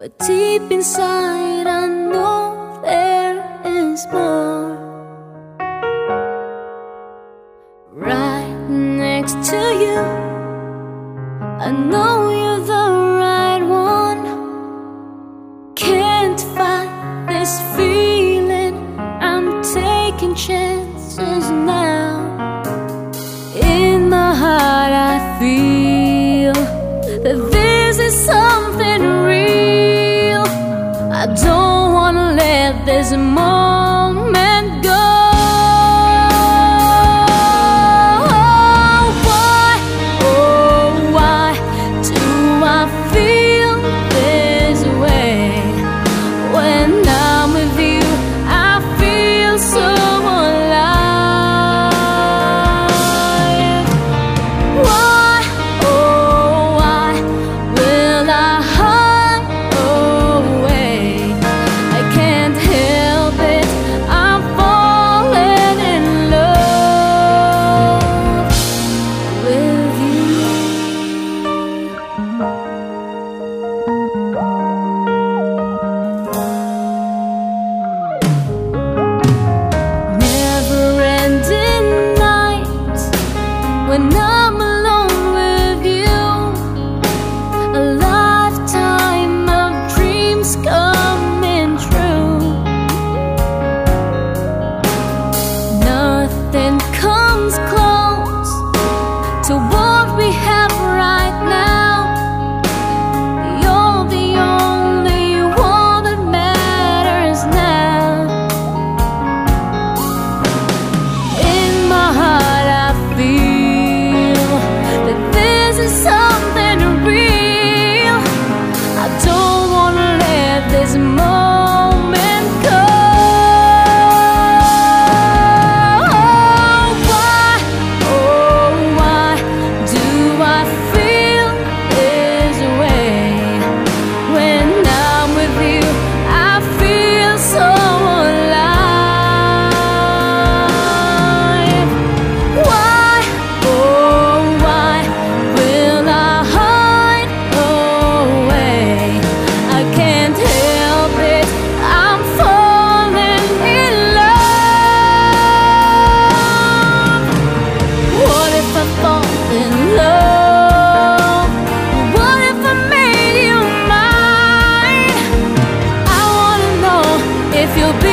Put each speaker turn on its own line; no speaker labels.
But deep inside, I know there is more. Right next to you, I know you're I don't wanna let this moment feel big.